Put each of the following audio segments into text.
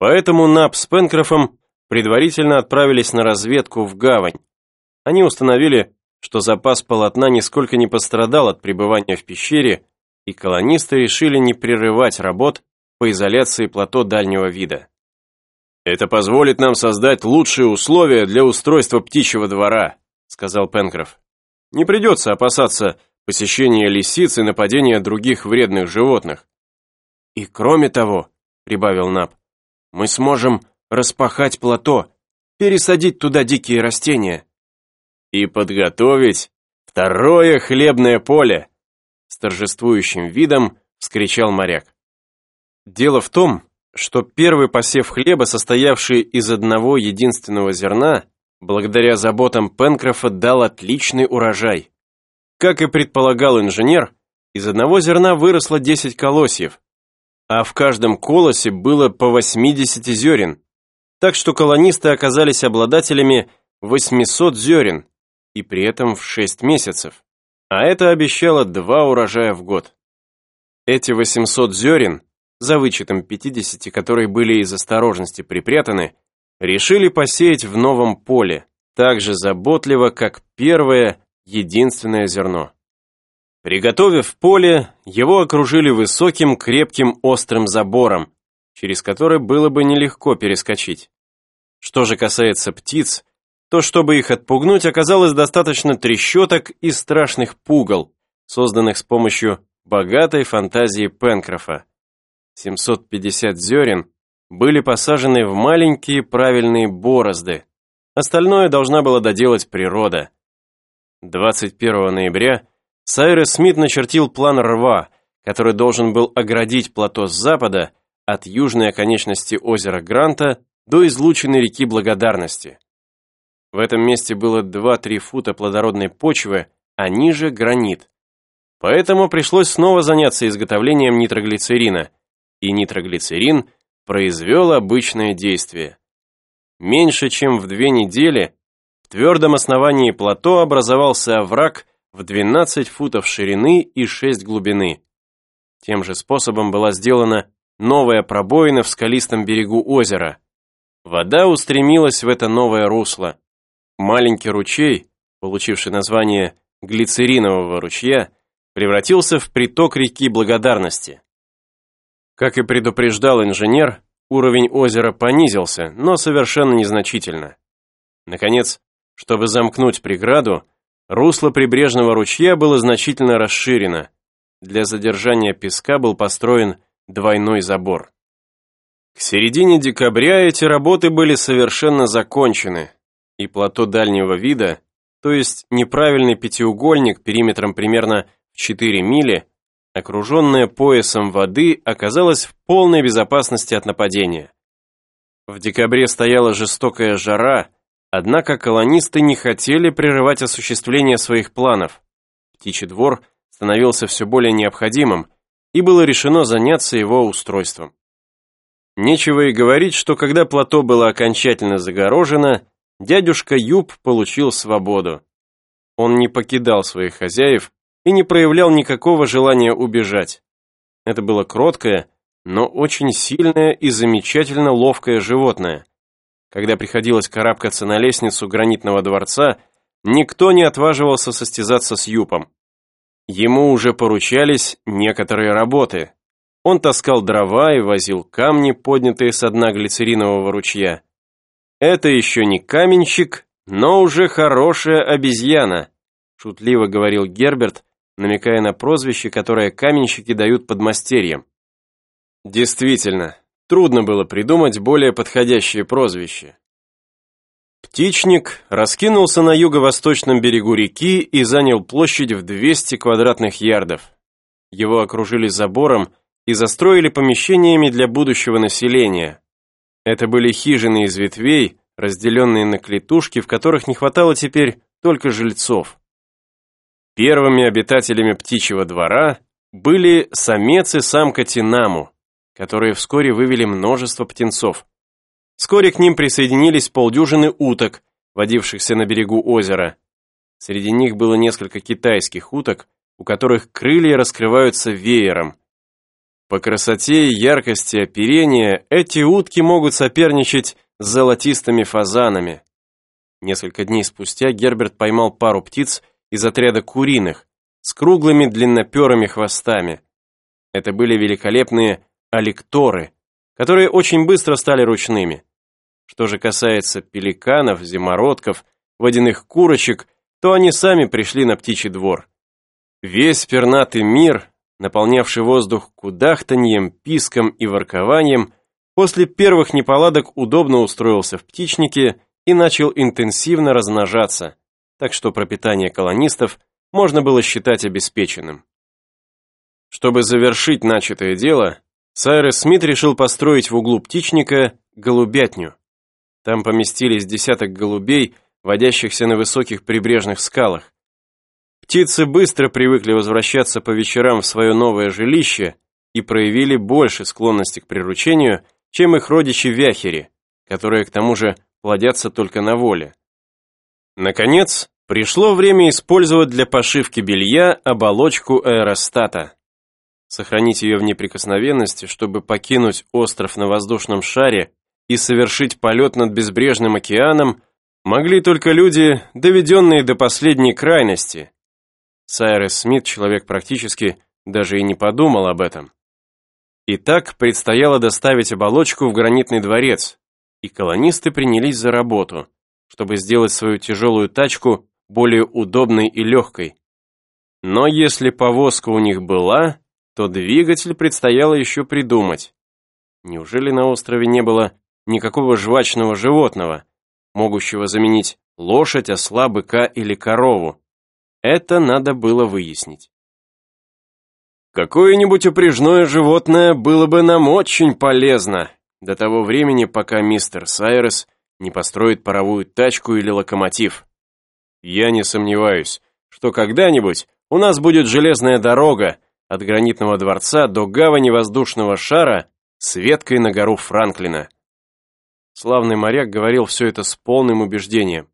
Поэтому Нап с Пенкрофом предварительно отправились на разведку в гавань. Они установили, что запас полотна нисколько не пострадал от пребывания в пещере, и колонисты решили не прерывать работ по изоляции плато дальнего вида. «Это позволит нам создать лучшие условия для устройства птичьего двора», сказал Пенкроф. «Не придется опасаться посещения лисиц и нападения других вредных животных. И кроме того, прибавил Наб, мы сможем распахать плато, пересадить туда дикие растения. И подготовить второе хлебное поле, с торжествующим видом вскричал моряк. Дело в том, что первый посев хлеба, состоявший из одного единственного зерна, благодаря заботам Пенкрофа дал отличный урожай. Как и предполагал инженер, из одного зерна выросло 10 колосьев, а в каждом колосе было по 80 зерен, так что колонисты оказались обладателями 800 зерен, и при этом в 6 месяцев, а это обещало два урожая в год. Эти 800 зерен, за вычетом 50, которые были из осторожности припрятаны, решили посеять в новом поле, так же заботливо, как первое, единственное зерно. Приготовив поле, его окружили высоким, крепким, острым забором, через который было бы нелегко перескочить. Что же касается птиц, то чтобы их отпугнуть, оказалось достаточно трещоток и страшных пугал, созданных с помощью богатой фантазии Пенкрофа. 750 зерен были посажены в маленькие правильные борозды. Остальное должна была доделать природа. 21 ноября Сайрес Смит начертил план рва, который должен был оградить плато с запада от южной оконечности озера Гранта до излученной реки Благодарности. В этом месте было 2-3 фута плодородной почвы, а ниже гранит. Поэтому пришлось снова заняться изготовлением нитроглицерина, и нитроглицерин произвел обычное действие. Меньше чем в две недели в твердом основании плато образовался овраг в 12 футов ширины и 6 глубины. Тем же способом была сделана новая пробоина в скалистом берегу озера. Вода устремилась в это новое русло. Маленький ручей, получивший название глицеринового ручья, превратился в приток реки Благодарности. Как и предупреждал инженер, уровень озера понизился, но совершенно незначительно. Наконец, чтобы замкнуть преграду, Русло прибрежного ручья было значительно расширено. Для задержания песка был построен двойной забор. К середине декабря эти работы были совершенно закончены, и плато дальнего вида, то есть неправильный пятиугольник периметром примерно в 4 мили, окруженное поясом воды, оказалось в полной безопасности от нападения. В декабре стояла жестокая жара, Однако колонисты не хотели прерывать осуществление своих планов. Птичий двор становился все более необходимым, и было решено заняться его устройством. Нечего и говорить, что когда плато было окончательно загорожено, дядюшка Юб получил свободу. Он не покидал своих хозяев и не проявлял никакого желания убежать. Это было кроткое, но очень сильное и замечательно ловкое животное. Когда приходилось карабкаться на лестницу гранитного дворца, никто не отваживался состязаться с Юпом. Ему уже поручались некоторые работы. Он таскал дрова и возил камни, поднятые со дна глицеринового ручья. Это еще не каменщик, но уже хорошая обезьяна, шутливо говорил Герберт, намекая на прозвище, которое каменщики дают подмастерьям. Действительно, Трудно было придумать более подходящее прозвище. Птичник раскинулся на юго-восточном берегу реки и занял площадь в 200 квадратных ярдов. Его окружили забором и застроили помещениями для будущего населения. Это были хижины из ветвей, разделенные на клетушки, в которых не хватало теперь только жильцов. Первыми обитателями птичьего двора были самец и самка Тинаму, которые вскоре вывели множество птенцов. Вскоре к ним присоединились полдюжины уток, водившихся на берегу озера. Среди них было несколько китайских уток, у которых крылья раскрываются веером. По красоте и яркости оперения эти утки могут соперничать с золотистыми фазанами. Несколько дней спустя Герберт поймал пару птиц из отряда куриных с круглыми длинноперыми хвостами. Это были великолепные аликторы, которые очень быстро стали ручными. Что же касается пеликанов, зимородков, водяных курочек, то они сами пришли на птичий двор. Весь пернатый мир, наполнявший воздух кудахтаньем, писком и воркованием, после первых неполадок удобно устроился в птичнике и начал интенсивно размножаться, так что пропитание колонистов можно было считать обеспеченным. Чтобы завершить начатое дело, Сайрес Смит решил построить в углу птичника голубятню. Там поместились десяток голубей, водящихся на высоких прибрежных скалах. Птицы быстро привыкли возвращаться по вечерам в свое новое жилище и проявили больше склонности к приручению, чем их родичи-вяхери, которые к тому же плодятся только на воле. Наконец, пришло время использовать для пошивки белья оболочку аэростата. Сохранить ее в неприкосновенности, чтобы покинуть остров на воздушном шаре и совершить полет над безбрежным океаном, могли только люди, доведенные до последней крайности. Сайрес Смит, человек практически, даже и не подумал об этом. Итак, предстояло доставить оболочку в гранитный дворец, и колонисты принялись за работу, чтобы сделать свою тяжелую тачку более удобной и легкой. Но если повозка у них была, то двигатель предстояло еще придумать. Неужели на острове не было никакого жвачного животного, могущего заменить лошадь, осла, быка или корову? Это надо было выяснить. Какое-нибудь упряжное животное было бы нам очень полезно, до того времени, пока мистер Сайрес не построит паровую тачку или локомотив. Я не сомневаюсь, что когда-нибудь у нас будет железная дорога от гранитного дворца до гавани воздушного шара с веткой на гору Франклина. Славный моряк говорил все это с полным убеждением.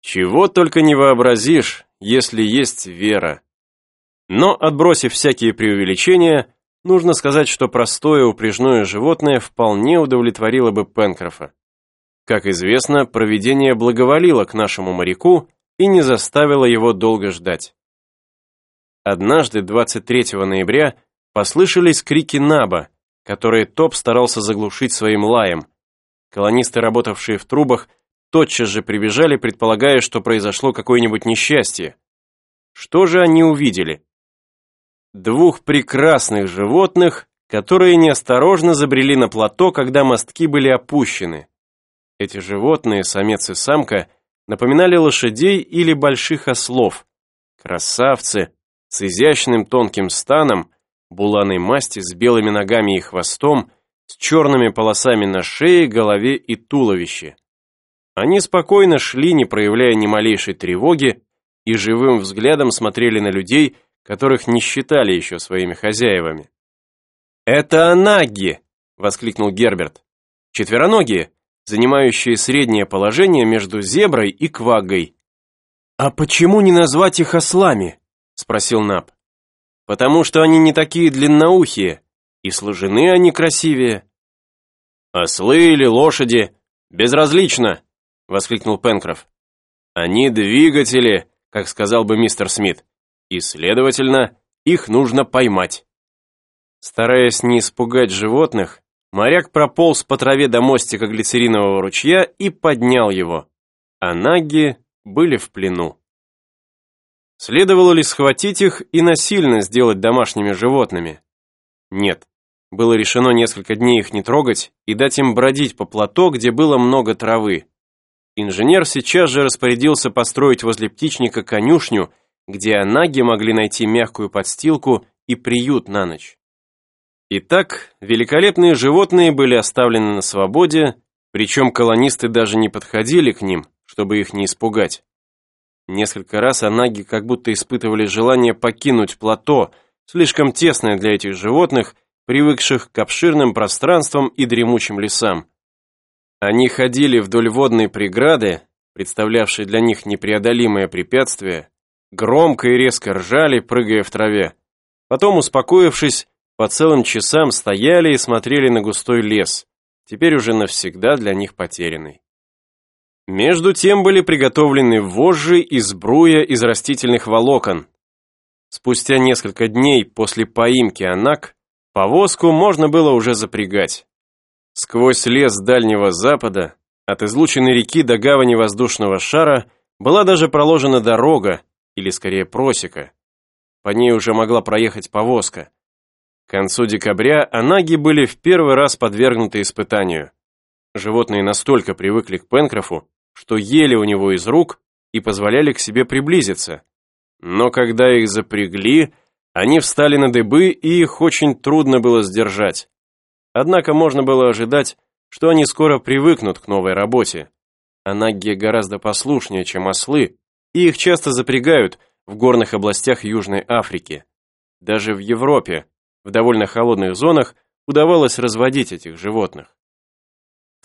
Чего только не вообразишь, если есть вера. Но, отбросив всякие преувеличения, Нужно сказать, что простое упряжное животное вполне удовлетворило бы Пенкрофа. Как известно, провидение благоволило к нашему моряку и не заставило его долго ждать. Однажды, 23 ноября, послышались крики Наба, которые Топ старался заглушить своим лаем. Колонисты, работавшие в трубах, тотчас же прибежали, предполагая, что произошло какое-нибудь несчастье. Что же они увидели? двух прекрасных животных, которые неосторожно забрели на плато, когда мостки были опущены. Эти животные, самец и самка, напоминали лошадей или больших ослов. Красавцы, с изящным тонким станом, буланой масти с белыми ногами и хвостом, с черными полосами на шее, голове и туловище. Они спокойно шли, не проявляя ни малейшей тревоги, и живым взглядом смотрели на людей, которых не считали еще своими хозяевами. «Это анаги!» — воскликнул Герберт. «Четвероногие, занимающие среднее положение между зеброй и кваггой». «А почему не назвать их ослами?» — спросил Наб. «Потому что они не такие длинноухие, и сложены они красивее». «Ослы или лошади? Безразлично!» — воскликнул Пенкроф. «Они двигатели, как сказал бы мистер Смит и, следовательно, их нужно поймать. Стараясь не испугать животных, моряк прополз по траве до мостика глицеринового ручья и поднял его, а наги были в плену. Следовало ли схватить их и насильно сделать домашними животными? Нет. Было решено несколько дней их не трогать и дать им бродить по плато, где было много травы. Инженер сейчас же распорядился построить возле птичника конюшню где анаги могли найти мягкую подстилку и приют на ночь. Итак, великолепные животные были оставлены на свободе, причем колонисты даже не подходили к ним, чтобы их не испугать. Несколько раз анаги как будто испытывали желание покинуть плато, слишком тесное для этих животных, привыкших к обширным пространствам и дремучим лесам. Они ходили вдоль водной преграды, представлявшей для них непреодолимое препятствие, громко и резко ржали, прыгая в траве. Потом, успокоившись, по целым часам стояли и смотрели на густой лес, теперь уже навсегда для них потерянный. Между тем были приготовлены вожжи из бруя из растительных волокон. Спустя несколько дней после поимки Анак повозку можно было уже запрягать. Сквозь лес Дальнего Запада, от излученной реки до гавани воздушного шара, была даже проложена дорога, или скорее просека. По ней уже могла проехать повозка. К концу декабря анаги были в первый раз подвергнуты испытанию. Животные настолько привыкли к Пенкрофу, что ели у него из рук и позволяли к себе приблизиться. Но когда их запрягли, они встали на дыбы, и их очень трудно было сдержать. Однако можно было ожидать, что они скоро привыкнут к новой работе. Анаги гораздо послушнее, чем ослы, и их часто запрягают в горных областях Южной Африки. Даже в Европе, в довольно холодных зонах, удавалось разводить этих животных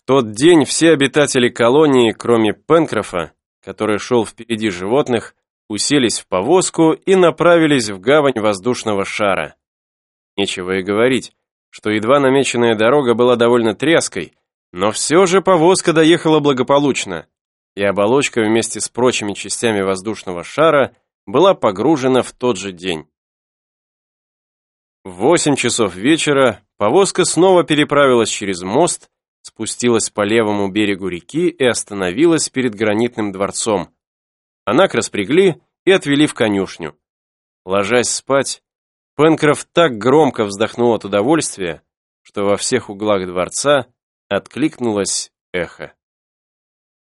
тот день все обитатели колонии, кроме Пенкрофа, который шел впереди животных, уселись в повозку и направились в гавань воздушного шара. Нечего и говорить, что едва намеченная дорога была довольно тряской, но все же повозка доехала благополучно, и оболочка вместе с прочими частями воздушного шара была погружена в тот же день. В восемь часов вечера повозка снова переправилась через мост спустилась по левому берегу реки и остановилась перед гранитным дворцом. Анак распрягли и отвели в конюшню. Ложась спать, Пенкроф так громко вздохнул от удовольствия, что во всех углах дворца откликнулось эхо.